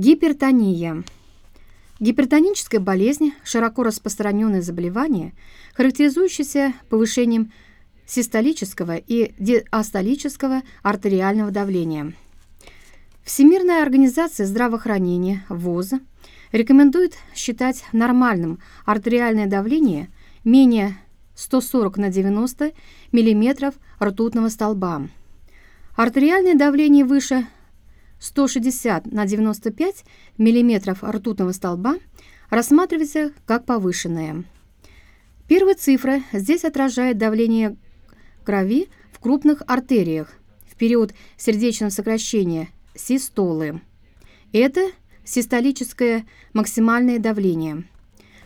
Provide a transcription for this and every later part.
Гипертония. Гипертоническая болезнь – широко распространенное заболевание, характеризующееся повышением систолического и диастолического артериального давления. Всемирная организация здравоохранения ВОЗ рекомендует считать нормальным артериальное давление менее 140 на 90 мм ртутного столба. Артериальное давление выше 160 на 95 мм ртутного столба рассматривается как повышенное. Первая цифра здесь отражает давление крови в крупных артериях в период сердечного сокращения систолы. Это систолическое максимальное давление.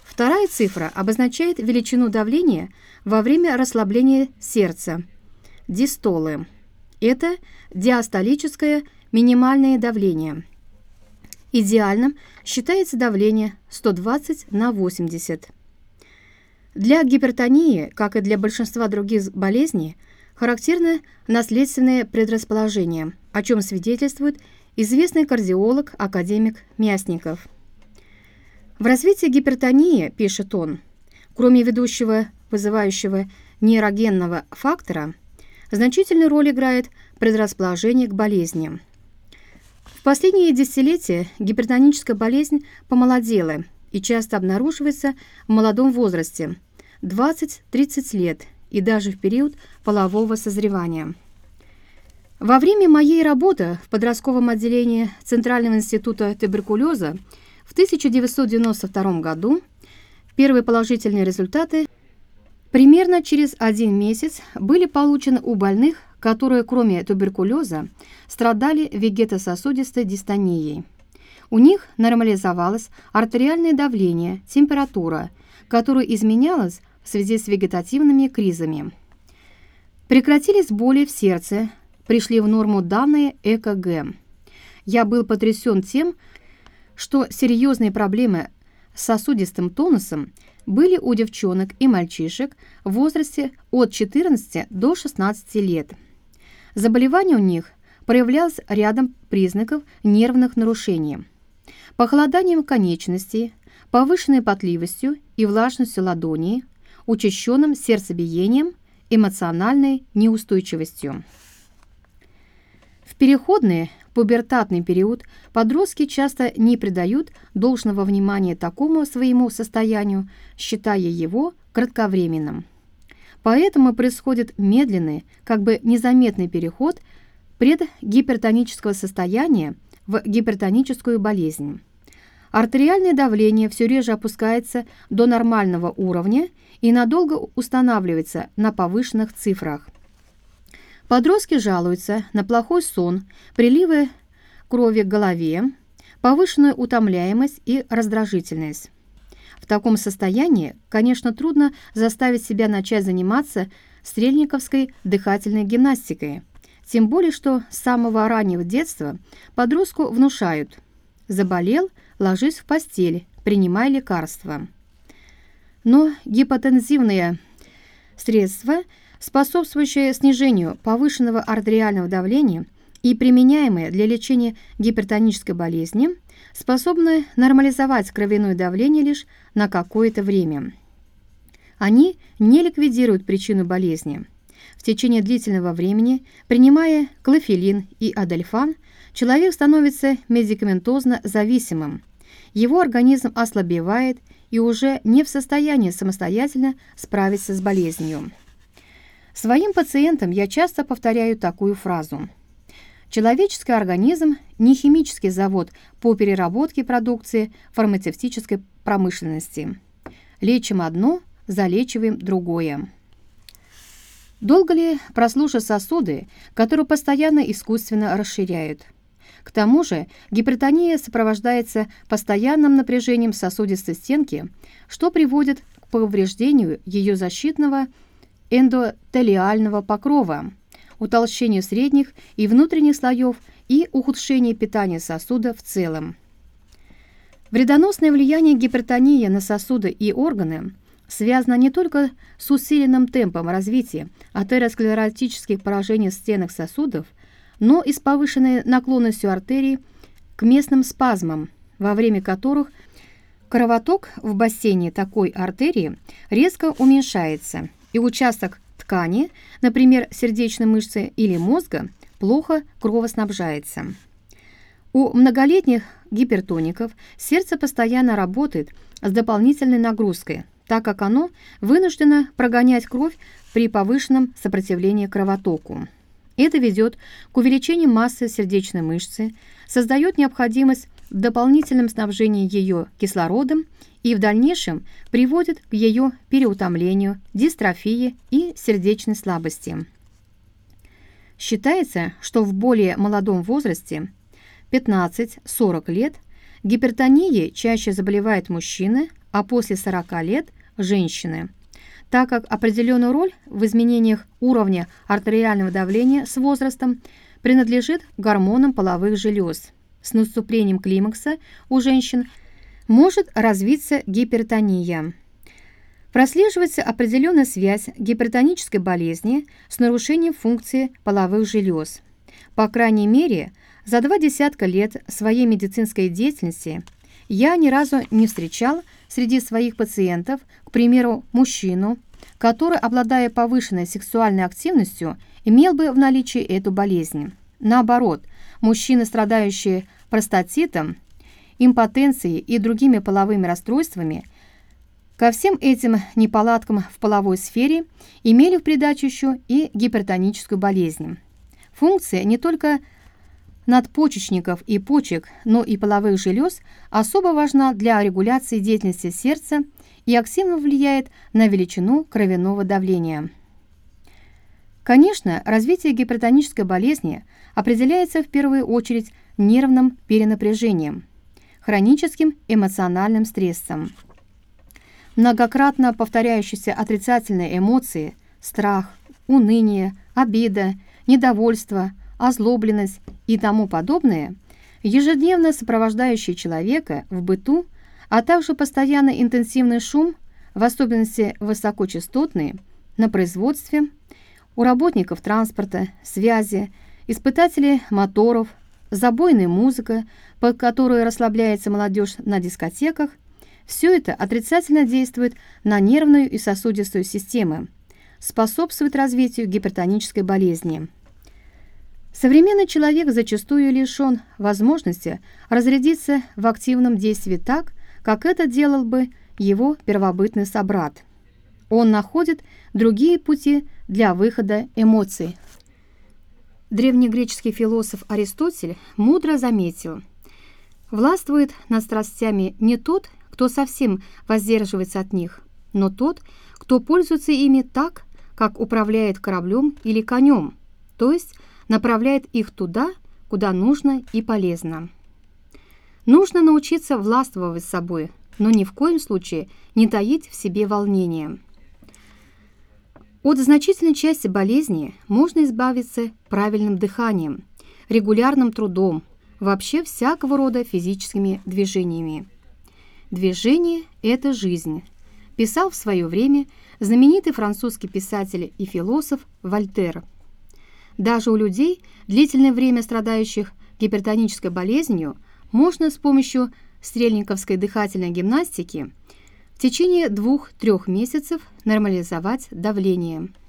Вторая цифра обозначает величину давления во время расслабления сердца дистолы. Это диастолическое минимальное давление. Идеальным считается давление 120 на 80. Для гипертонии, как и для большинства других болезней, характерно наследственное предрасположение, о чем свидетельствует известный кардиолог, академик Мясников. В развитии гипертонии, пишет он, кроме ведущего, вызывающего нейрогенного фактора, значительную роль играет предрасположение к болезни. В последние десятилетия гипертоническая болезнь помолодела и часто обнаруживается в молодом возрасте – 20-30 лет и даже в период полового созревания. Во время моей работы в подростковом отделении Центрального института туберкулеза в 1992 году первые положительные результаты примерно через один месяц были получены у больных, которые кроме туберкулеза страдали вегетососудистой дистонией. У них нормализовалось артериальное давление, температура, которая изменялась в связи с вегетативными кризами. Прекратились боли в сердце, пришли в норму данные ЭКГ. Я был потрясен тем, что серьезные проблемы с сосудистым тонусом были у девчонок и мальчишек в возрасте от 14 до 16 лет. Заболевание у них проявлялось рядом признаков нервных нарушений. Похолоданием конечностей, повышенной потливостью и влажностью ладони, учащенным сердцебиением, эмоциональной неустойчивостью. В переходный пубертатный период подростки часто не придают должного внимания такому своему состоянию, считая его кратковременным. Поэтому происходит медленный, как бы незаметный переход предгипертонического состояния в гипертоническую болезнь. Артериальное давление все реже опускается до нормального уровня и надолго устанавливается на повышенных цифрах. Подростки жалуются на плохой сон, приливы крови к голове, повышенную утомляемость и раздражительность. В таком состоянии, конечно, трудно заставить себя начать заниматься стрельниковской дыхательной гимнастикой, тем более что с самого раннего детства подростку внушают «заболел, ложись в постель, принимай лекарства». Но гипотензивные средства – способствующие снижению повышенного артериального давления и применяемые для лечения гипертонической болезни, способны нормализовать кровяное давление лишь на какое-то время. Они не ликвидируют причину болезни. В течение длительного времени, принимая клофелин и адельфан, человек становится медикаментозно зависимым. Его организм ослабевает и уже не в состоянии самостоятельно справиться с болезнью. Своим пациентам я часто повторяю такую фразу. Человеческий организм – не химический завод по переработке продукции фармацевтической промышленности. Лечим одно, залечиваем другое. Долго ли прослушать сосуды, которые постоянно искусственно расширяют? К тому же гипертония сопровождается постоянным напряжением сосудистой стенки, что приводит к повреждению ее защитного эндотелиального покрова, утолщению средних и внутренних слоев и ухудшению питания сосуда в целом. Вредоносное влияние гипертонии на сосуды и органы связано не только с усиленным темпом развития атеросклеротических поражений в стенах сосудов, но и с повышенной наклонностью артерий к местным спазмам, во время которых кровоток в бассейне такой артерии резко уменьшается, и участок ткани, например, сердечной мышцы или мозга, плохо кровоснабжается. У многолетних гипертоников сердце постоянно работает с дополнительной нагрузкой, так как оно вынуждено прогонять кровь при повышенном сопротивлении кровотоку. Это ведет к увеличению массы сердечной мышцы, создает необходимость в дополнительном снабжении ее кислородом и в дальнейшем приводит к ее переутомлению, дистрофии и сердечной слабости. Считается, что в более молодом возрасте, 15-40 лет, гипертонией чаще заболевают мужчины, а после 40 лет – женщины, так как определенную роль в изменениях уровня артериального давления с возрастом принадлежит гормонам половых желез. С наступлением климакса у женщин – может развиться гипертония. Прослеживается определенная связь гипертонической болезни с нарушением функции половых желез. По крайней мере, за два десятка лет своей медицинской деятельности я ни разу не встречал среди своих пациентов, к примеру, мужчину, который, обладая повышенной сексуальной активностью, имел бы в наличии эту болезнь. Наоборот, мужчины, страдающие простатитом, импотенцией и другими половыми расстройствами, ко всем этим неполадкам в половой сфере имели в придачу еще и гипертоническую болезнь. Функция не только надпочечников и почек, но и половых желез особо важна для регуляции деятельности сердца и активно влияет на величину кровяного давления. Конечно, развитие гипертонической болезни определяется в первую очередь нервным перенапряжением – хроническим эмоциональным стрессом. Многократно повторяющиеся отрицательные эмоции – страх, уныние, обида, недовольство, озлобленность и тому подобное – ежедневно сопровождающие человека в быту, а также постоянно интенсивный шум, в особенности высокочастотный, на производстве, у работников транспорта, связи, испытателей моторов, забойная музыка, под которую расслабляется молодежь на дискотеках, все это отрицательно действует на нервную и сосудистую системы, способствует развитию гипертонической болезни. Современный человек зачастую лишен возможности разрядиться в активном действии так, как это делал бы его первобытный собрат. Он находит другие пути для выхода эмоций. Древнегреческий философ Аристотель мудро заметил, «Властвует над страстями не тот, кто совсем воздерживается от них, но тот, кто пользуется ими так, как управляет кораблем или конем, то есть направляет их туда, куда нужно и полезно. Нужно научиться властвовать собой, но ни в коем случае не таить в себе волнение. От значительной части болезни можно избавиться правильным дыханием, регулярным трудом, вообще всякого рода физическими движениями. Движение – это жизнь, писал в свое время знаменитый французский писатель и философ Вольтер. Даже у людей, длительное время страдающих гипертонической болезнью, можно с помощью стрельниковской дыхательной гимнастики – в течение двух-трех месяцев нормализовать давление –